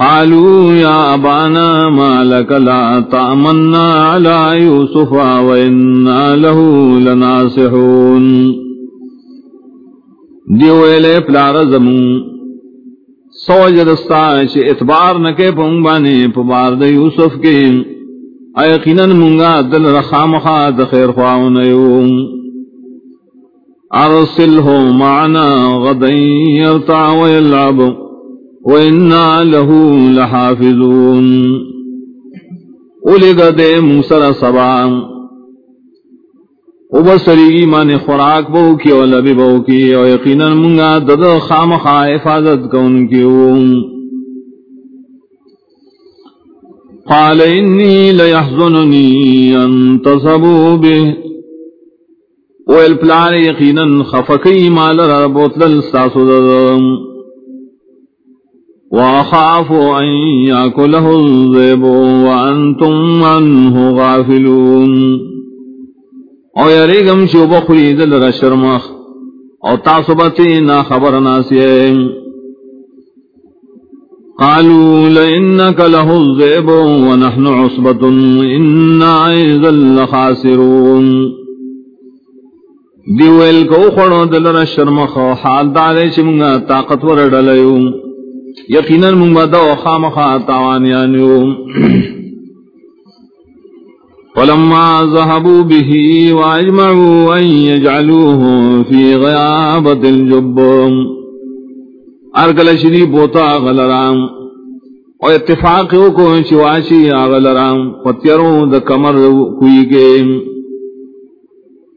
قالوا يا أبانا ما لك لا تأمنا على يوسف وإنا له لناصحون. دیویلے پلار زمون سوجد استاش اتبار نکے پنگبانے پبار دا یوسف کے۔ ایقینا منگا دل رخام خاد خیر خواہن یوم ارسلہ معنا غدن یرتع ویلعب وَإِنَّا لَهُ لَحَافِظُونَ۔ اولگا دے موسر سبام او بسری ایمان خوراک بو کی او لبی بو کی۔ او یقینا منگا دد خام خواہ حفاظت کون کی قال انی لیحظننی انتصبو بے ویل پلان یقینا خفکی مال ربوت للستاسو ددم وأخاف أن يأكله الذئب وأنتم عنه غافلون. او یریگم چو بخوری دل را شرمخ او تاسبتی نا خبر ناسیم قالوا لئنك له الذئب ونحن عصبة. إنا عيزا لخاسرون. دیویل کو خڑو دل را شرمخ حال دارے چمگا طاقتور ڈلیوں یقینا من بدا خام تاوانیانیو فلما ذهبوا به واجمعوا ان يجعلوه في غيابة الجب. ارگل شری بوتا غلرام. اور اتفاق کو چواشی آغلرام پتیروں دا کمر کوئی کے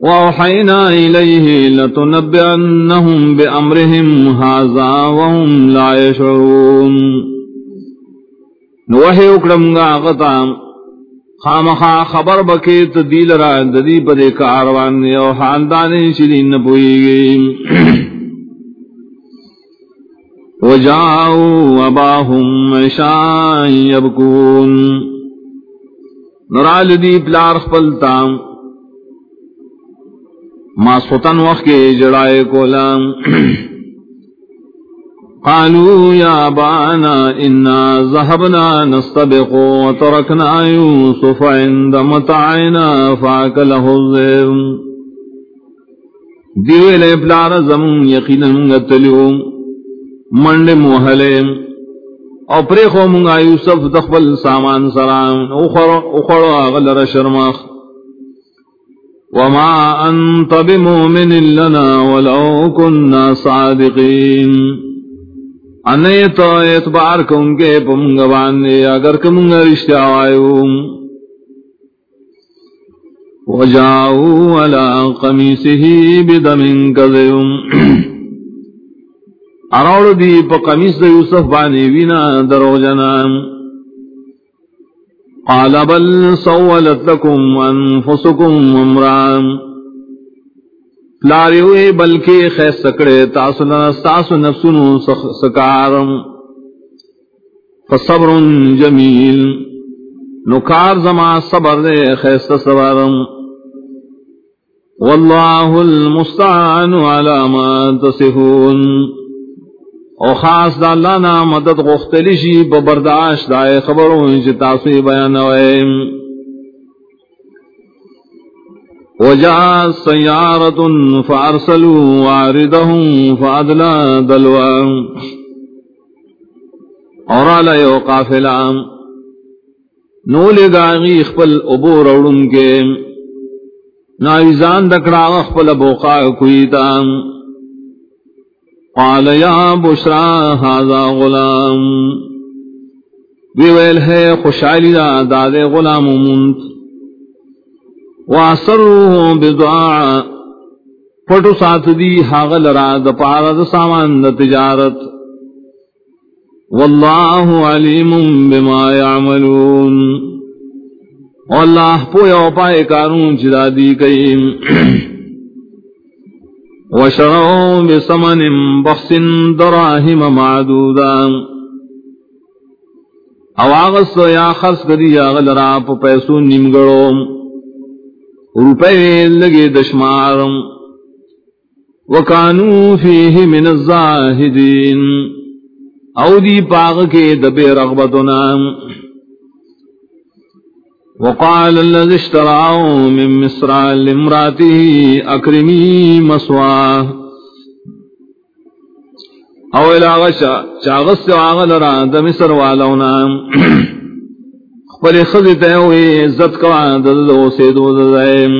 وأوحينا إليه لتنبئنهم بأمرهم هذا وهم لا يشعرون نوحي اکرم گا غطام خامخا خبر بکی تدیل را ددی پدے کاروان یو حاندانی شدین نپوئی گئی وجاؤوا اباهم عشاء يبكون نرال دی پلار خپلتام ما سوتن وقت کے جڑائے کولام قالوا يا بانا إنا ذهبنا نستبق وتركنا يوسف عند متعنا فاكله الظلم دیوے لے پلار زمون یقینا منگا منڈ موحلے او پریخو منگا یوسف دخبل سامان سرام اخڑو آغل رشرمخ وما أنت بمؤمن لنا ولو كنا صادقين. انے تو اعتبار کن کے پمگوان نے اگر کمنگ رشتہ آئیوم وجاؤوا على قميصه بدم كذب اراؤ دی پا قمیص یوسف بانی وینا درو جنام قال بل سولت لكم انفسكم امران لاری ہوئے، بلکہ خیس سکڑے تاسنا ستاس نفسنو سکارم فصبر جمیل. نکار زما صبر دے خیس صبرم واللہ المستعان على ما تصفون. او خاص دا اللہ نا مدد غختلی شی ببرداشت دائے خبروں چی تاثوی بیانوئے وجاء سیارت فارسلوا واردهم فادلا دلوا۔ اور علیہ قافلہ۔ نول گاغی اخپل عبور اوڑن کے۔ ناویزان دکڑا اخپل بوقا کوئی تام قال یا بشرا هذا غلام. ویویل ہے خوشحالی دا داد غلام منت واسروه بدعا پٹو ساتھ دی حاغل را دا پارا دا سامان دا تجارت. واللہ علیم بما يعملون واللہ پویا پائے کارون چدا دی کئیم. وشروا بثمن بخس دراهم معدودا. او آغس یا خرس کری آغل را پا پیسو نمگڑو روپے لگے دشمارم. وکانو فیہ من الزاہدین. او دی پاغ کے دبے رغبتنا وقال الذي اشتراه من مصر لامراته اكرمي مسواه. او الاغشا چاغس واغل را د مصر والونا خپل خزته وي عزت کوا د دو سیدو دایم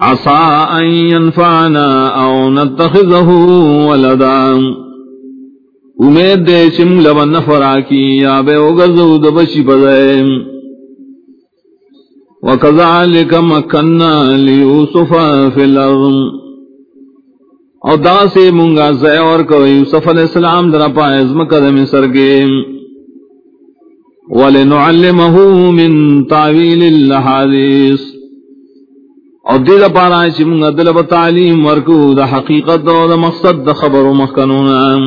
عصا ان ينفعنا او نتخذه ولدا. امید دے چم لبن نفرا کی یا بے اگرزو دبشی پدائم وکذالک مکننا لیوسف فی الارض او دا سے منگا زیور کو یوسف علیہ السلام در پائز مقدم سرگیم ولنعلمه من تعویل الحادیث او دید پارا چی منگا دلب تعلیم ورکو، دا حقیقت دا مقصد، دا خبر و مخکنونا۔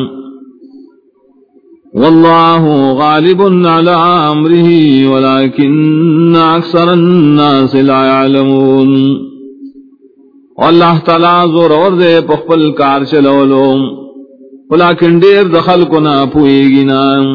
والله غالب على امره ولكن أكثر الناس لا يعلمون والله تعالی زور اور دے پخپل کار چلولو ولكن دیر دخل کو نہ پوئے گی نام